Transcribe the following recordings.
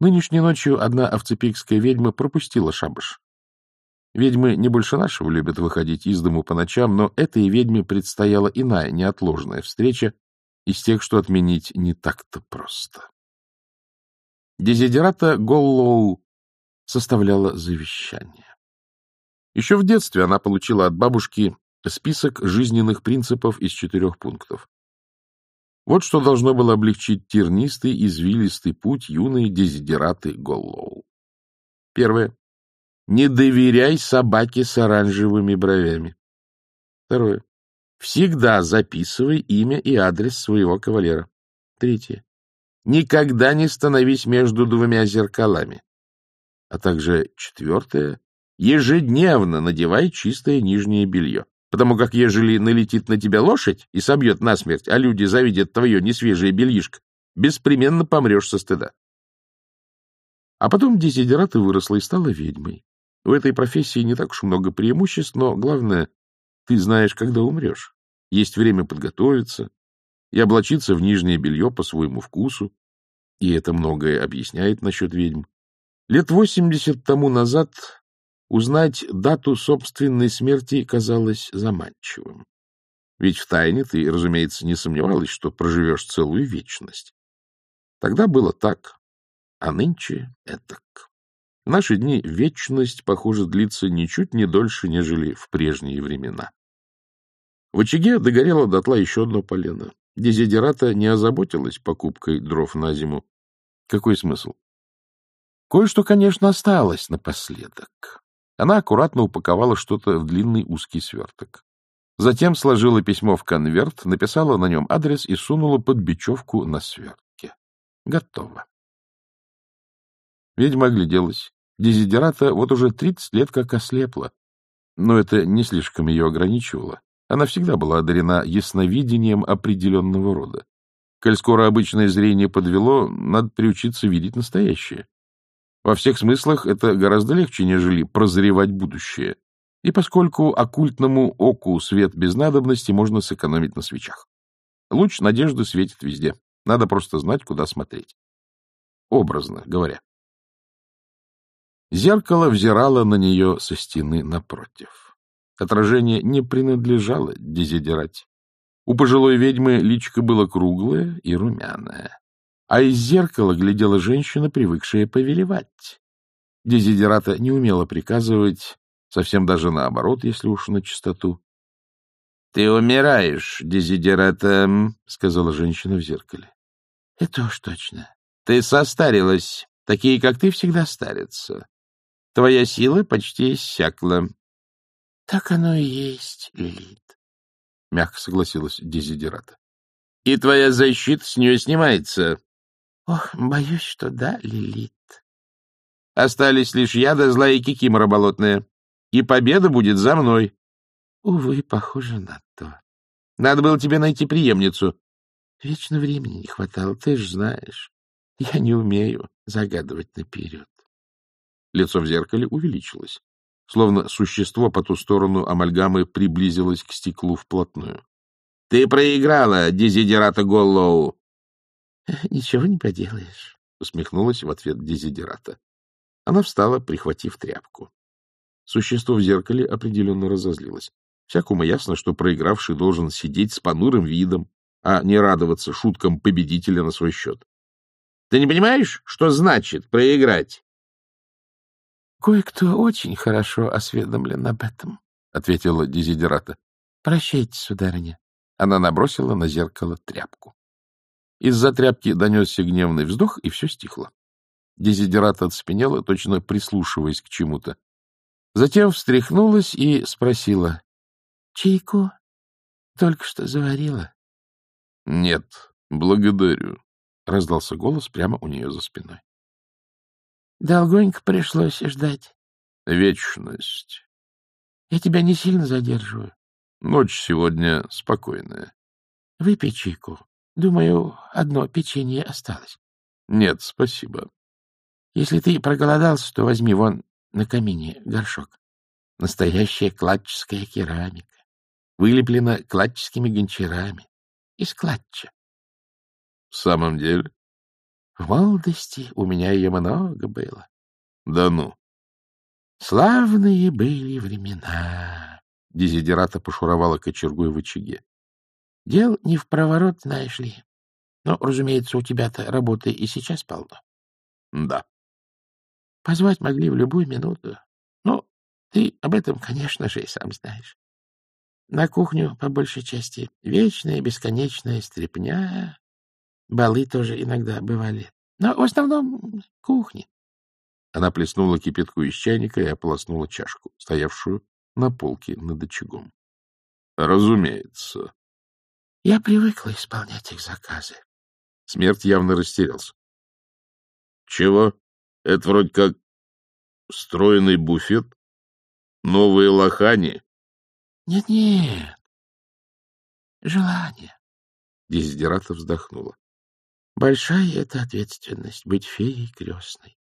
Нынешней ночью одна овцепикская ведьма пропустила шабаш. Ведьмы не больше нашего любят выходить из дому по ночам, но этой ведьме предстояла иная, неотложная встреча из тех, что отменить не так-то просто. Дезидерата Голлоу составляла завещание. Еще в детстве она получила от бабушки список жизненных принципов из четырех пунктов. Вот что должно было облегчить тернистый, извилистый путь юной дезидераты Голлоу. Первое. Не доверяй собаке с оранжевыми бровями. Второе. Всегда записывай имя и адрес своего кавалера. Третье. Никогда не становись между двумя зеркалами. А также четвертое. Ежедневно надевай чистое нижнее белье. Потому как, ежели налетит на тебя лошадь и собьет насмерть, а люди завидят твое несвежее бельишко, беспременно помрешь со стыда. А потом Дезидерата выросла и стала ведьмой. В этой профессии не так уж много преимуществ, но главное, ты знаешь, когда умрешь. Есть время подготовиться и облачиться в нижнее белье по своему вкусу. И это многое объясняет насчет ведьм. Лет восемьдесят тому назад узнать дату собственной смерти казалось заманчивым. Ведь в тайне ты, разумеется, не сомневалась, что проживешь целую вечность. Тогда было так, а нынче этак. В наши дни вечность, похоже, длится ничуть не дольше, нежели в прежние времена. В очаге догорело дотла еще одно полено. Дезидерата не озаботилась покупкой дров на зиму. Какой смысл? Кое-что, конечно, осталось напоследок. Она аккуратно упаковала что-то в длинный узкий сверток. Затем сложила письмо в конверт, написала на нем адрес и сунула под бечевку на свертке. Готово. Ведьма огляделась. Дезидерата вот уже тридцать лет как ослепла. Но это не слишком ее ограничивало. Она всегда была одарена ясновидением определенного рода. Коль скоро обычное зрение подвело, надо приучиться видеть настоящее. Во всех смыслах это гораздо легче, нежели прозревать будущее. И поскольку оккультному оку свет без надобности можно сэкономить на свечах. Луч надежды светит везде. Надо просто знать, куда смотреть. Образно говоря. Зеркало взирало на нее со стены напротив. Отражение не принадлежало дезидерать. У пожилой ведьмы личико было круглое и румяное. А из зеркала глядела женщина, привыкшая повелевать. Дезидерата не умела приказывать, совсем даже наоборот, если уж на чистоту. — Ты умираешь, Дезидерата, — сказала женщина в зеркале. — Это уж точно. Ты состарилась. Такие, как ты, всегда старятся. Твоя сила почти иссякла. — Так оно и есть, Лилит, — мягко согласилась Дезидерата. — И твоя защита с нее снимается. — Ох, боюсь, что да, Лилит. Остались лишь я да злая кикимора болотная. И победа будет за мной. — Увы, похоже на то. Надо было тебе найти преемницу. — Вечно времени не хватало, ты ж знаешь. Я не умею загадывать наперед. Лицо в зеркале увеличилось, словно существо по ту сторону амальгамы приблизилось к стеклу вплотную. — Ты проиграла, Дезидерата Голлоу! — Ничего не поделаешь, — усмехнулась в ответ Дезидерата. Она встала, прихватив тряпку. Существо в зеркале определенно разозлилось. Всякому ясно, что проигравший должен сидеть с понурым видом, а не радоваться шуткам победителя на свой счет. — Ты не понимаешь, что значит проиграть? — Кое-кто очень хорошо осведомлен об этом, — ответила Дезидерата. — Прощайте, сударыня. Она набросила на зеркало тряпку. Из-за тряпки донесся гневный вздох, и все стихло. Дезидерата отспенела, точно прислушиваясь к чему-то. Затем встряхнулась и спросила. — Чайку только что заварила? — Нет, благодарю, — раздался голос прямо у нее за спиной. — Долгонько пришлось ждать. — Вечность. — Я тебя не сильно задерживаю. — Ночь сегодня спокойная. — Выпей чайку. Думаю, одно печенье осталось. — Нет, спасибо. — Если ты проголодался, то возьми вон на камине горшок. Настоящая кладческая керамика. Вылеплена кладческими гончарами. Из клатча. — В самом деле? В молодости у меня ее много было. — Да ну! Славные были времена. Дезидерата пошуровала кочергой в очаге. Дел не в проворот, знаешь ли. Но, разумеется, у тебя-то работы и сейчас полно. — Да. Позвать могли в любую минуту. Ну, ты об этом, конечно же, и сам знаешь. На кухню, по большей части, вечная бесконечная стряпня. Балы тоже иногда бывали. Но в основном кухни. Она плеснула кипятку из чайника и ополоснула чашку, стоявшую на полке над очагом. — Разумеется. — Я привыкла исполнять их заказы. Смерть явно растерялся. — Чего? Это вроде как встроенный буфет? Новые лохани? Нет, — Нет-нет. Желание. Дезидерата вздохнула. — Большая это ответственность — быть феей крестной.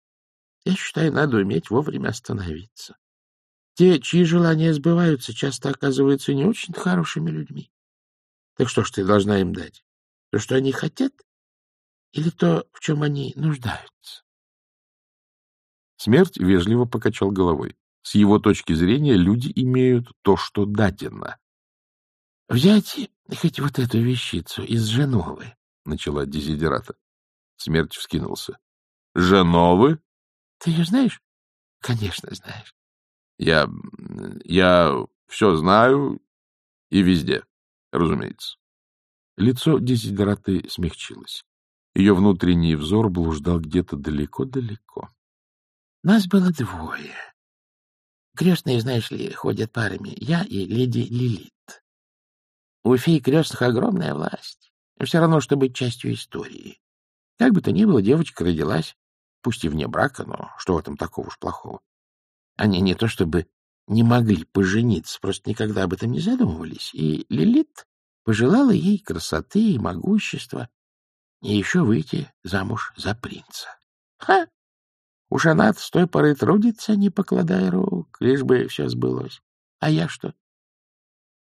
Я считаю, надо уметь вовремя остановиться. Те, чьи желания сбываются, часто оказываются не очень хорошими людьми. Так что ж ты должна им дать? То, что они хотят? Или то, в чем они нуждаются? Смерть вежливо покачал головой. С его точки зрения люди имеют то, что дадено. — Взять хоть вот эту вещицу из Женовы, — начала Дезидерата. Смерть вскинулся. — Женовы? Ты ее знаешь? Конечно, знаешь. Я... я все знаю и везде, разумеется. Лицо Дезидераты смягчилось. Ее внутренний взор блуждал где-то далеко-далеко. Нас было двое. Крестные, знаешь ли, ходят парами. Я и леди Лилит. У фей крестных огромная власть. Все равно, что быть частью истории. Как бы то ни было, девочка родилась пусть и вне брака, но что в этом такого уж плохого? Они не то чтобы не могли пожениться, просто никогда об этом не задумывались, и Лилит пожелала ей красоты и могущества, и еще выйти замуж за принца. Ха! Уж она с той поры трудится, не покладая рук, лишь бы все сбылось. А я что?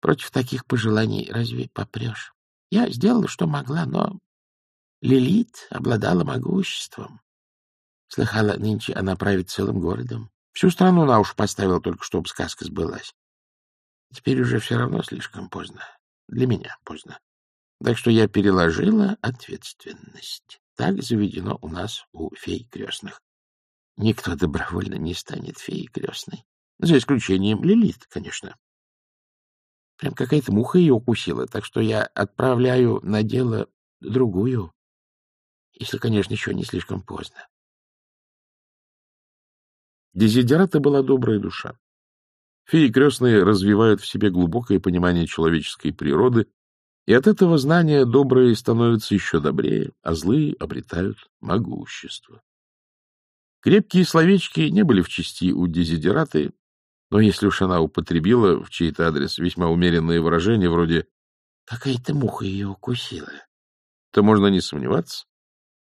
Против таких пожеланий разве попрешь? Я сделала, что могла, но Лилит обладала могуществом. Слыхала, нынче она правит целым городом. Всю страну на уши поставила только, чтобы сказка сбылась. Теперь уже все равно слишком поздно. Для меня поздно. Так что я переложила ответственность. Так заведено у нас у фей крестных. Никто добровольно не станет феей крестной. За исключением Лилит, конечно. Прям какая-то муха ее укусила, так что я отправляю на дело другую, если, конечно, еще не слишком поздно. Дезидерата была добрая душа. Феи крестные развивают в себе глубокое понимание человеческой природы, и от этого знания добрые становятся еще добрее, а злые обретают могущество. Крепкие словечки не были в чести у дезидераты, но если уж она употребила в чей-то адрес весьма умеренные выражения вроде «какая-то муха ее укусила», то можно не сомневаться,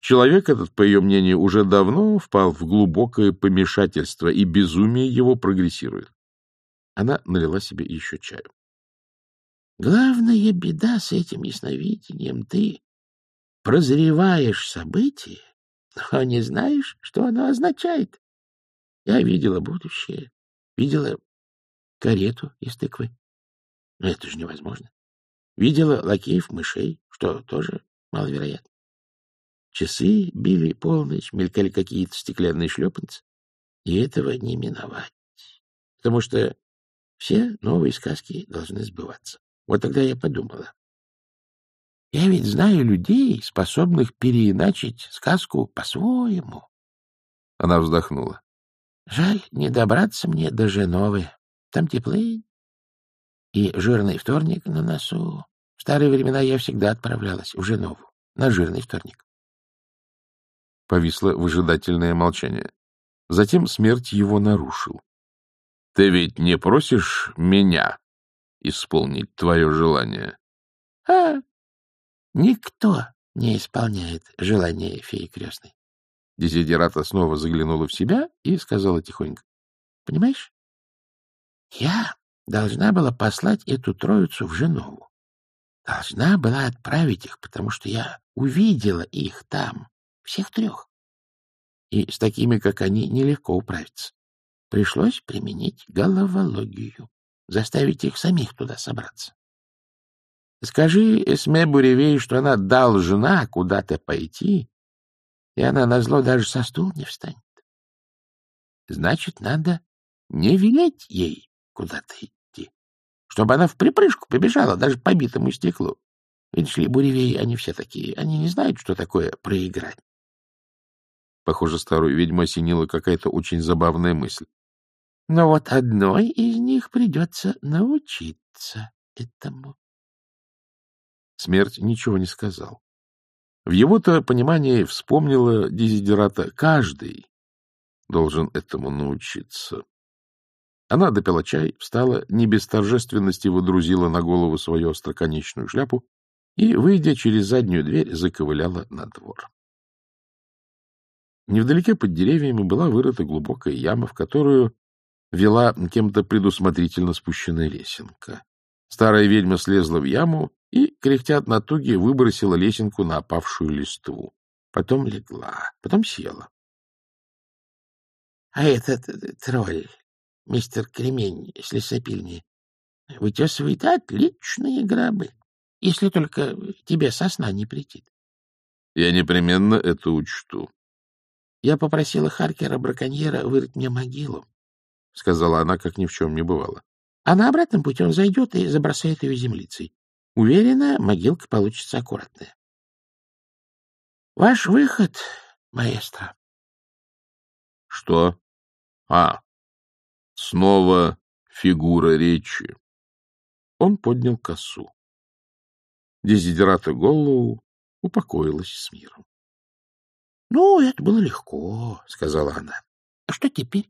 Человек этот, по ее мнению, уже давно впал в глубокое помешательство, и безумие его прогрессирует. Она налила себе еще чаю. — Главная беда с этим ясновидением — ты прозреваешь события, но не знаешь, что оно означает. Я видела будущее, видела карету из тыквы. Но это же невозможно. Видела лакеев-мышей, что тоже маловероятно. Часы били полночь, мелькали какие-то стеклянные шлепанцы, и этого не миновать. Потому что все новые сказки должны сбываться. Вот тогда я подумала. Я ведь знаю людей, способных переиначить сказку по-своему. Она вздохнула. Жаль, не добраться мне до Женовы. Там теплее. И жирный вторник на носу. В старые времена я всегда отправлялась в Женову на жирный вторник. Повисло выжидательное молчание. Затем смерть его нарушил. — Ты ведь не просишь меня исполнить твое желание? — А, никто не исполняет желание феи крестной. Дезидерата снова заглянула в себя и сказала тихонько. — Понимаешь, я должна была послать эту троицу в Женову. Должна была отправить их, потому что я увидела их там Всех трех. И с такими, как они, нелегко управиться. Пришлось применить головологию, заставить их самих туда собраться. Скажи Эсме Буревей, что она должна куда-то пойти, и она назло даже со стула не встанет. Значит, надо не велеть ей куда-то идти, чтобы она в припрыжку побежала даже по битому стеклу. Видишь ли, буревей, они все такие, они не знают, что такое проиграть. Похоже, старую ведьму осенила какая-то очень забавная мысль. Но вот одной из них придется научиться этому. Смерть ничего не сказал. В его-то понимании вспомнила Дезидерата каждый должен этому научиться. Она допила чай, встала, не без торжественности выдрузила на голову свою остроконечную шляпу и, выйдя через заднюю дверь, заковыляла на двор. Невдалеке под деревьями была вырыта глубокая яма, в которую вела кем-то предусмотрительно спущенная лесенка. Старая ведьма слезла в яму и, кряхтя от натуги, выбросила лесенку на опавшую листву. Потом легла, потом села. — А этот тролль, мистер Кремень с лесопильни, вытесывает отличные гробы, если только тебе сосна не претит. — Я непременно это учту. Я попросила Харкера-браконьера вырыть мне могилу, — сказала она, как ни в чем не бывало. — А на обратном пути он зайдет и забросает ее землицей. Уверена, могилка получится аккуратная. — Ваш выход, маэстро. — Что? А, снова фигура речи. Он поднял косу. Дезидерата Голлоу упокоилась с миром. — Ну, это было легко, — сказала она. — А что теперь?